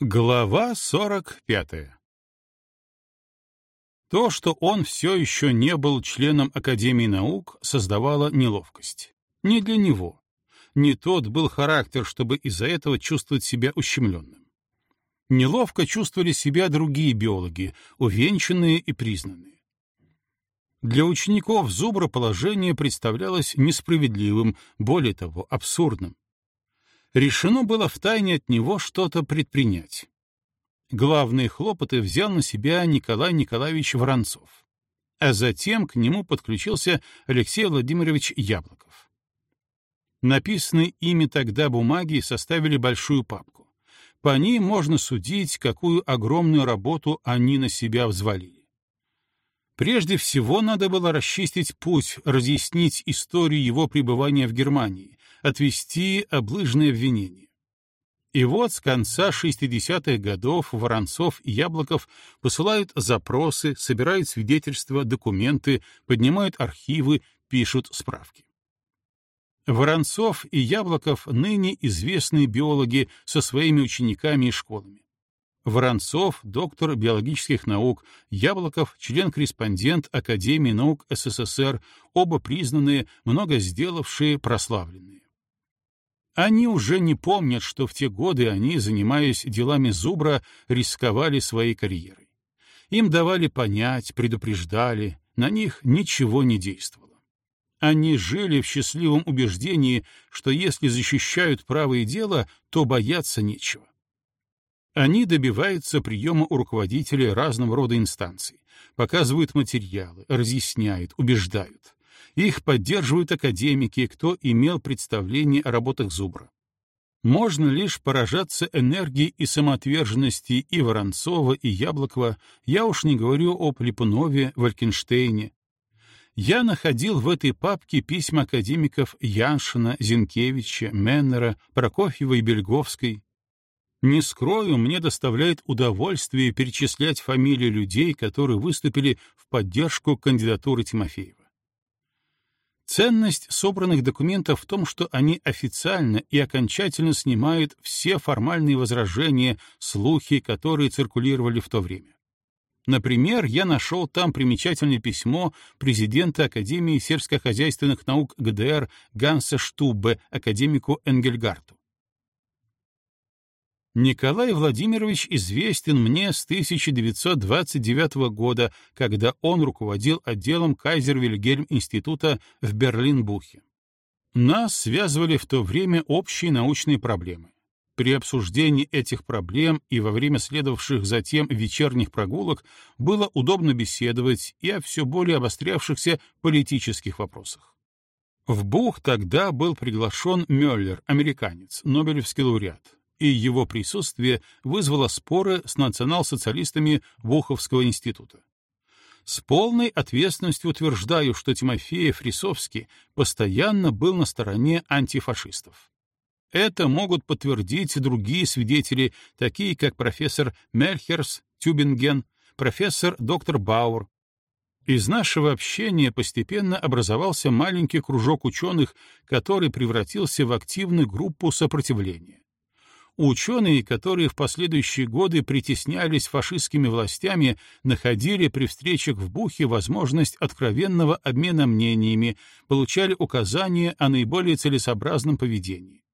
Глава 45 То, что он все еще не был членом Академии наук, создавало неловкость. Не для него. Не тот был характер, чтобы из-за этого чувствовать себя ущемленным. Неловко чувствовали себя другие биологи, увенчанные и признанные. Для учеников Зубра положение представлялось несправедливым, более того, абсурдным решено было втайне от него что-то предпринять. Главные хлопоты взял на себя Николай Николаевич Воронцов, а затем к нему подключился Алексей Владимирович Яблоков. Написанные ими тогда бумаги составили большую папку. По ней можно судить, какую огромную работу они на себя взвалили. Прежде всего надо было расчистить путь, разъяснить историю его пребывания в Германии, отвести облыжные обвинения. И вот с конца 60-х годов Воронцов и Яблоков посылают запросы, собирают свидетельства, документы, поднимают архивы, пишут справки. Воронцов и Яблоков ныне известные биологи со своими учениками и школами. Воронцов — доктор биологических наук, Яблоков — член-корреспондент Академии наук СССР, оба признанные, много сделавшие, прославленные. Они уже не помнят, что в те годы они, занимаясь делами Зубра, рисковали своей карьерой. Им давали понять, предупреждали, на них ничего не действовало. Они жили в счастливом убеждении, что если защищают правое дело, то бояться нечего. Они добиваются приема у руководителей разного рода инстанций, показывают материалы, разъясняют, убеждают. Их поддерживают академики, кто имел представление о работах Зубра. Можно лишь поражаться энергией и самоотверженности и Воронцова, и Яблокова, я уж не говорю об Липунове, Валькенштейне. Я находил в этой папке письма академиков Яншина, Зинкевича, Меннера, Прокофьева и Бельговской. Не скрою, мне доставляет удовольствие перечислять фамилии людей, которые выступили в поддержку кандидатуры Тимофеева. Ценность собранных документов в том, что они официально и окончательно снимают все формальные возражения, слухи, которые циркулировали в то время. Например, я нашел там примечательное письмо президента Академии сельскохозяйственных наук ГДР Ганса Штубе академику Энгельгарту. Николай Владимирович известен мне с 1929 года, когда он руководил отделом Кайзер-Вильгельм-института в Берлин-Бухе. Нас связывали в то время общие научные проблемы. При обсуждении этих проблем и во время следовавших затем вечерних прогулок было удобно беседовать и о все более обострявшихся политических вопросах. В Бух тогда был приглашен Мюллер, американец, Нобелевский лауреат и его присутствие вызвало споры с национал-социалистами Буховского института. С полной ответственностью утверждаю, что Тимофеев Рисовский постоянно был на стороне антифашистов. Это могут подтвердить другие свидетели, такие как профессор Мельхерс, Тюбинген, профессор доктор Бауэр. Из нашего общения постепенно образовался маленький кружок ученых, который превратился в активную группу сопротивления. Ученые, которые в последующие годы притеснялись фашистскими властями, находили при встречах в Бухе возможность откровенного обмена мнениями, получали указания о наиболее целесообразном поведении.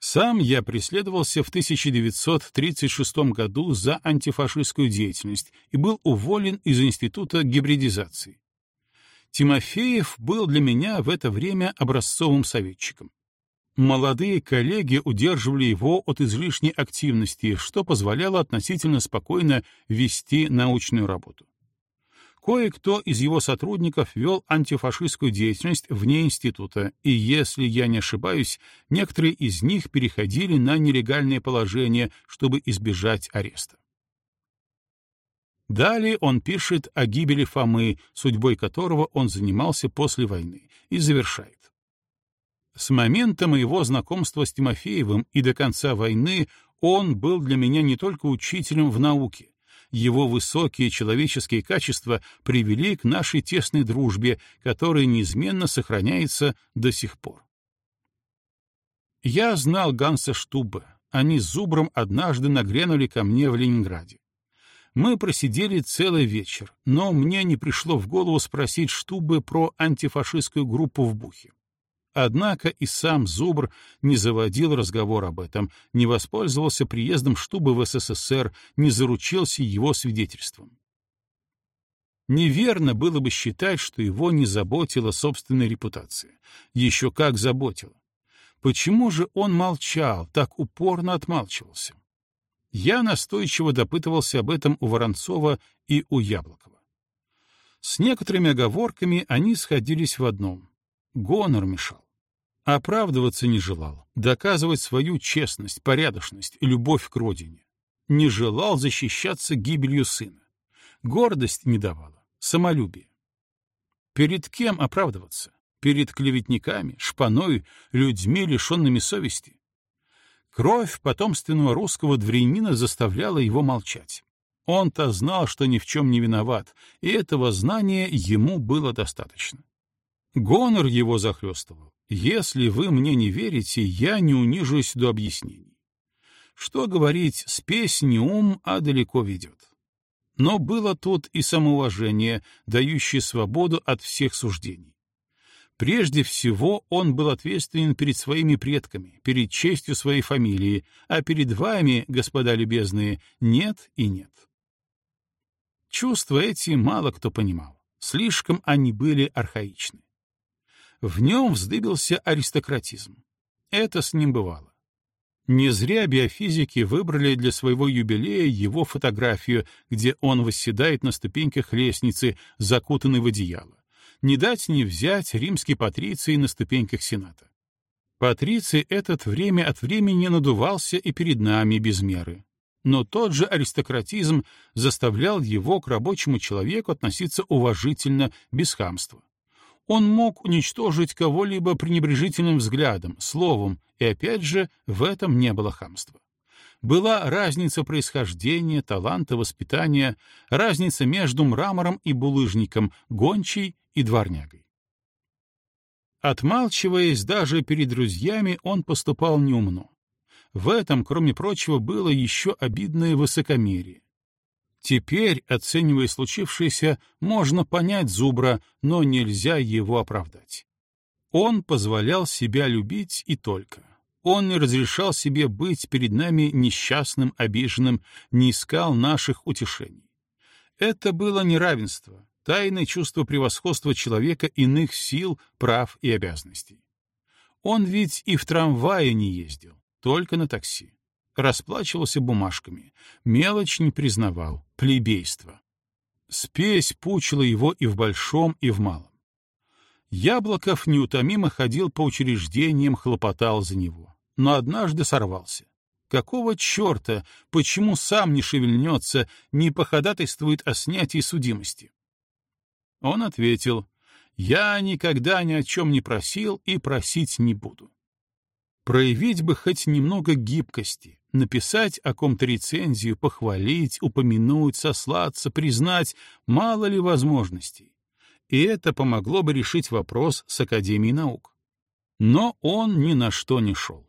Сам я преследовался в 1936 году за антифашистскую деятельность и был уволен из Института гибридизации. Тимофеев был для меня в это время образцовым советчиком. Молодые коллеги удерживали его от излишней активности, что позволяло относительно спокойно вести научную работу. Кое-кто из его сотрудников вел антифашистскую деятельность вне института, и, если я не ошибаюсь, некоторые из них переходили на нелегальное положение, чтобы избежать ареста. Далее он пишет о гибели Фомы, судьбой которого он занимался после войны, и завершает. С момента моего знакомства с Тимофеевым и до конца войны он был для меня не только учителем в науке. Его высокие человеческие качества привели к нашей тесной дружбе, которая неизменно сохраняется до сих пор. Я знал Ганса Штубе, они с Зубром однажды нагрянули ко мне в Ленинграде. Мы просидели целый вечер, но мне не пришло в голову спросить Штубы про антифашистскую группу в Бухе. Однако и сам Зубр не заводил разговор об этом, не воспользовался приездом Штубы в СССР, не заручился его свидетельством. Неверно было бы считать, что его не заботила собственная репутация. Еще как заботила. Почему же он молчал, так упорно отмалчивался? Я настойчиво допытывался об этом у Воронцова и у Яблокова. С некоторыми оговорками они сходились в одном. Гонор мешал. Оправдываться не желал, доказывать свою честность, порядочность и любовь к родине. Не желал защищаться гибелью сына. Гордость не давала, самолюбие. Перед кем оправдываться? Перед клеветниками, шпаной, людьми, лишенными совести? Кровь потомственного русского дворянина заставляла его молчать. Он-то знал, что ни в чем не виноват, и этого знания ему было достаточно. Гонор его захлестывал. Если вы мне не верите, я не унижусь до объяснений. Что говорить, спесь не ум, а далеко ведет. Но было тут и самоуважение, дающее свободу от всех суждений. Прежде всего, он был ответственен перед своими предками, перед честью своей фамилии, а перед вами, господа любезные, нет и нет. Чувства эти мало кто понимал. Слишком они были архаичны. В нем вздыбился аристократизм. Это с ним бывало. Не зря биофизики выбрали для своего юбилея его фотографию, где он восседает на ступеньках лестницы, закутанный в одеяло. Не дать не взять римский патриций на ступеньках Сената. Патриций этот время от времени надувался и перед нами без меры. Но тот же аристократизм заставлял его к рабочему человеку относиться уважительно, без хамства он мог уничтожить кого-либо пренебрежительным взглядом, словом, и опять же в этом не было хамства. Была разница происхождения, таланта, воспитания, разница между мрамором и булыжником, гончей и дворнягой. Отмалчиваясь даже перед друзьями, он поступал неумно. В этом, кроме прочего, было еще обидное высокомерие. Теперь, оценивая случившееся, можно понять Зубра, но нельзя его оправдать. Он позволял себя любить и только. Он не разрешал себе быть перед нами несчастным, обиженным, не искал наших утешений. Это было неравенство, тайное чувство превосходства человека иных сил, прав и обязанностей. Он ведь и в трамвае не ездил, только на такси расплачивался бумажками, мелочь не признавал, плебейство. Спесь пучила его и в большом, и в малом. Яблоков неутомимо ходил по учреждениям, хлопотал за него, но однажды сорвался. Какого черта, почему сам не шевельнется, не походатайствует о снятии судимости? Он ответил, «Я никогда ни о чем не просил и просить не буду». Проявить бы хоть немного гибкости, написать о ком-то рецензию, похвалить, упомянуть, сослаться, признать, мало ли возможностей. И это помогло бы решить вопрос с Академией наук. Но он ни на что не шел.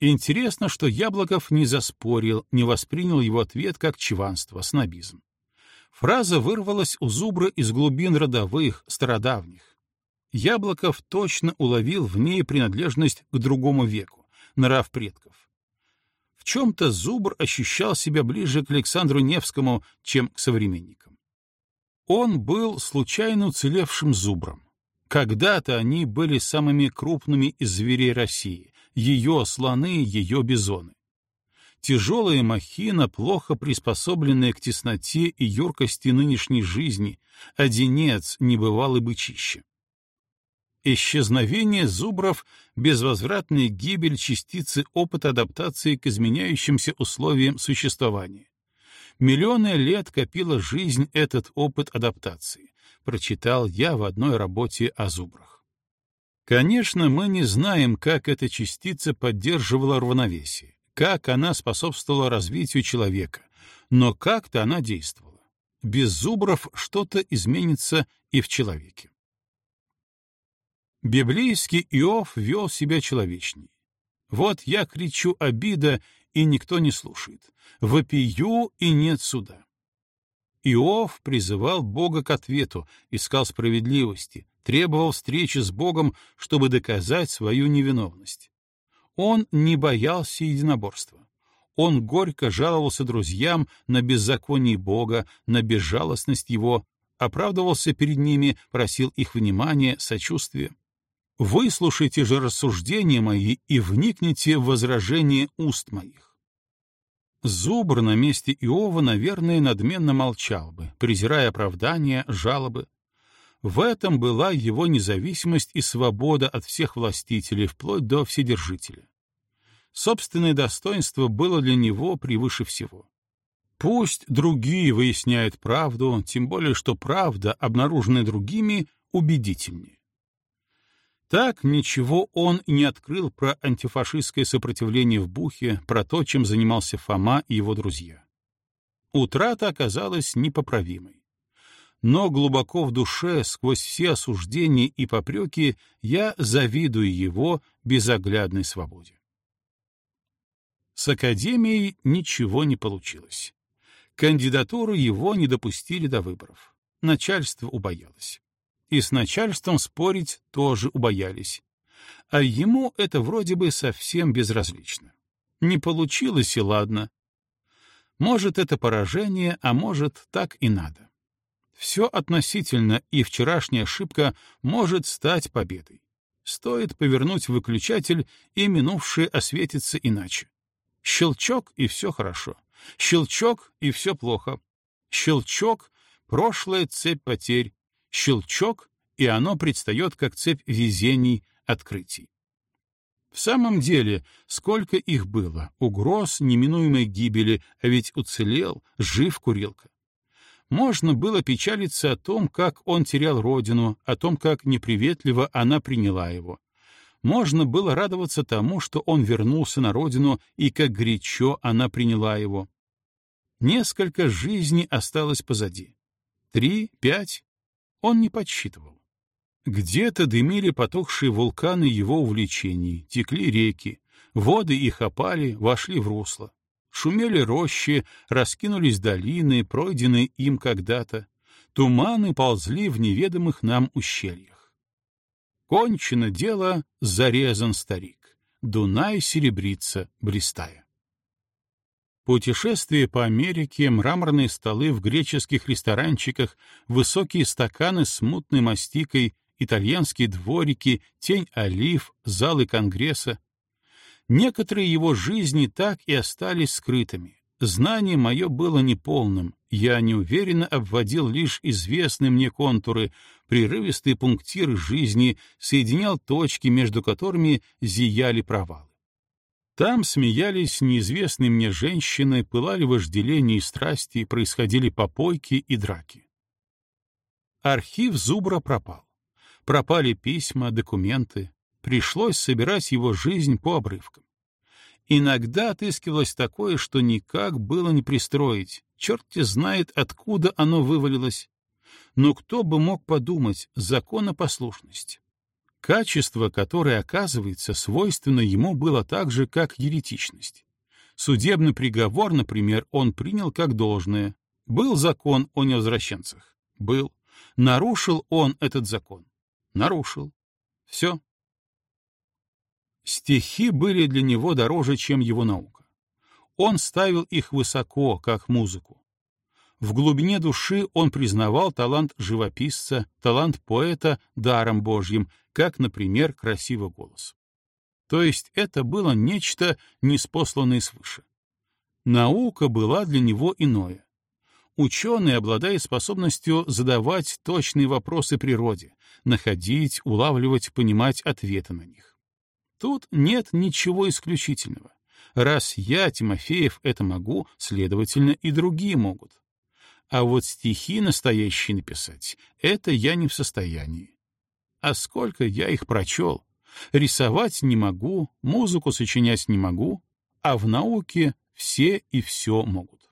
Интересно, что Яблоков не заспорил, не воспринял его ответ как чванство, снобизм. Фраза вырвалась у Зубра из глубин родовых, стародавних. Яблоков точно уловил в ней принадлежность к другому веку, нрав предков. В чем-то Зубр ощущал себя ближе к Александру Невскому, чем к современникам. Он был случайно уцелевшим зубром. Когда-то они были самыми крупными из зверей России, ее слоны, ее бизоны. Тяжелая махина, плохо приспособленная к тесноте и юркости нынешней жизни, одинец небывалый бычище. Исчезновение зубров — безвозвратная гибель частицы опыта адаптации к изменяющимся условиям существования. Миллионы лет копила жизнь этот опыт адаптации, прочитал я в одной работе о зубрах. Конечно, мы не знаем, как эта частица поддерживала равновесие, как она способствовала развитию человека, но как-то она действовала. Без зубров что-то изменится и в человеке. Библейский Иов вел себя человечней. Вот я кричу обида, и никто не слушает. Вопию, и нет суда. Иов призывал Бога к ответу, искал справедливости, требовал встречи с Богом, чтобы доказать свою невиновность. Он не боялся единоборства. Он горько жаловался друзьям на беззаконие Бога, на безжалостность Его, оправдывался перед ними, просил их внимания, сочувствия. «Выслушайте же рассуждения мои и вникните в возражение уст моих». Зубр на месте Иова, наверное, надменно молчал бы, презирая оправдания, жалобы. В этом была его независимость и свобода от всех властителей, вплоть до Вседержителя. Собственное достоинство было для него превыше всего. Пусть другие выясняют правду, тем более что правда, обнаруженная другими, убедительнее. Так ничего он не открыл про антифашистское сопротивление в Бухе, про то, чем занимался Фома и его друзья. Утрата оказалась непоправимой. Но глубоко в душе, сквозь все осуждения и попреки, я завидую его безоглядной свободе. С Академией ничего не получилось. Кандидатуру его не допустили до выборов. Начальство убоялось. И с начальством спорить тоже убоялись. А ему это вроде бы совсем безразлично. Не получилось и ладно. Может, это поражение, а может, так и надо. Все относительно, и вчерашняя ошибка может стать победой. Стоит повернуть выключатель, и минувшее осветится иначе. Щелчок, и все хорошо. Щелчок, и все плохо. Щелчок — прошлая цепь потерь. Щелчок, и оно предстает как цепь везений, открытий. В самом деле, сколько их было, угроз неминуемой гибели, а ведь уцелел, жив Курилка. Можно было печалиться о том, как он терял родину, о том, как неприветливо она приняла его, можно было радоваться тому, что он вернулся на родину и как горячо она приняла его. Несколько жизней осталось позади. Три, пять. Он не подсчитывал. Где-то дымили потухшие вулканы его увлечений, текли реки, воды их опали, вошли в русло. Шумели рощи, раскинулись долины, пройденные им когда-то. Туманы ползли в неведомых нам ущельях. Кончено дело, зарезан старик. Дунай серебрится, блистая. Путешествие по Америке, мраморные столы в греческих ресторанчиках, высокие стаканы с мутной мастикой, итальянские дворики, тень олив, залы Конгресса. Некоторые его жизни так и остались скрытыми. Знание мое было неполным, я неуверенно обводил лишь известные мне контуры, прерывистые пунктиры жизни, соединял точки, между которыми зияли провалы. Там смеялись неизвестные мне женщины, пылали вожделения и страсти, происходили попойки и драки. Архив Зубра пропал. Пропали письма, документы. Пришлось собирать его жизнь по обрывкам. Иногда отыскивалось такое, что никак было не пристроить. Черт знает, откуда оно вывалилось. Но кто бы мог подумать, законопослушность. Качество, которое, оказывается, свойственно ему было так же, как еретичность. Судебный приговор, например, он принял как должное. Был закон о невозвращенцах? Был. Нарушил он этот закон? Нарушил. Все. Стихи были для него дороже, чем его наука. Он ставил их высоко, как музыку. В глубине души он признавал талант живописца, талант поэта даром Божьим, как, например, красивый голос. То есть это было нечто неспосланное свыше. Наука была для него иное. Ученый обладает способностью задавать точные вопросы природе, находить, улавливать, понимать ответы на них. Тут нет ничего исключительного. Раз я, Тимофеев, это могу, следовательно, и другие могут. А вот стихи настоящие написать — это я не в состоянии. А сколько я их прочел. Рисовать не могу, музыку сочинять не могу, а в науке все и все могут.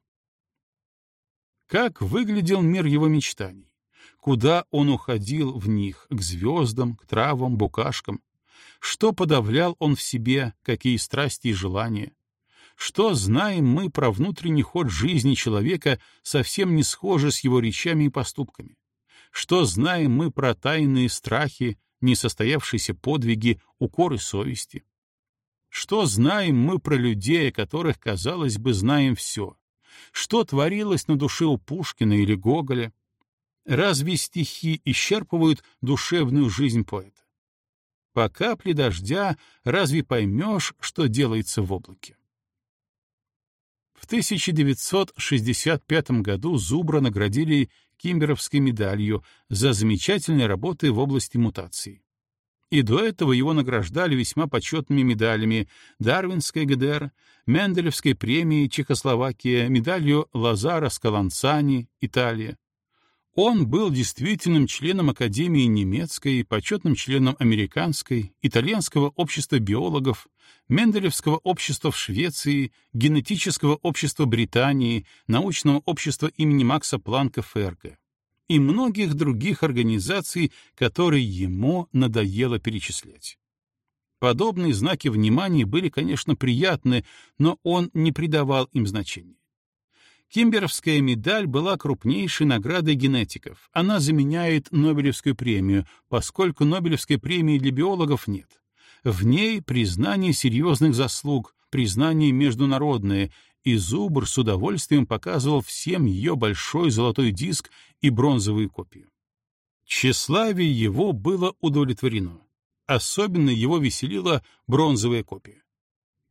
Как выглядел мир его мечтаний? Куда он уходил в них, к звездам, к травам, букашкам? Что подавлял он в себе, какие страсти и желания? Что знаем мы про внутренний ход жизни человека, совсем не схожий с его речами и поступками? Что знаем мы про тайные страхи, несостоявшиеся подвиги, укоры совести? Что знаем мы про людей, о которых, казалось бы, знаем все? Что творилось на душе у Пушкина или Гоголя? Разве стихи исчерпывают душевную жизнь поэта? По капле дождя разве поймешь, что делается в облаке? В 1965 году Зубра наградили Кимберовской медалью за замечательные работы в области мутаций. И до этого его награждали весьма почетными медалями Дарвинской ГДР, Менделевской премией Чехословакия, медалью Лазара Скаланцани, Италия. Он был действительным членом Академии немецкой, почетным членом американской, итальянского общества биологов, Менделевского общества в Швеции, генетического общества Британии, научного общества имени Макса Планка Ферга и многих других организаций, которые ему надоело перечислять. Подобные знаки внимания были, конечно, приятны, но он не придавал им значения. Кимберовская медаль была крупнейшей наградой генетиков. Она заменяет Нобелевскую премию, поскольку Нобелевской премии для биологов нет. В ней признание серьезных заслуг, признание международное, и Зубр с удовольствием показывал всем ее большой золотой диск и бронзовую копию. Тщеславие его было удовлетворено. Особенно его веселила бронзовая копия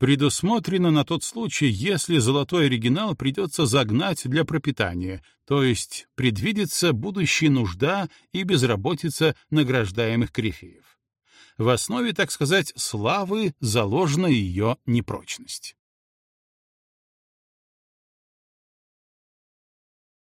предусмотрено на тот случай, если золотой оригинал придется загнать для пропитания, то есть предвидится будущая нужда и безработица награждаемых корифеев. В основе, так сказать, славы заложена ее непрочность.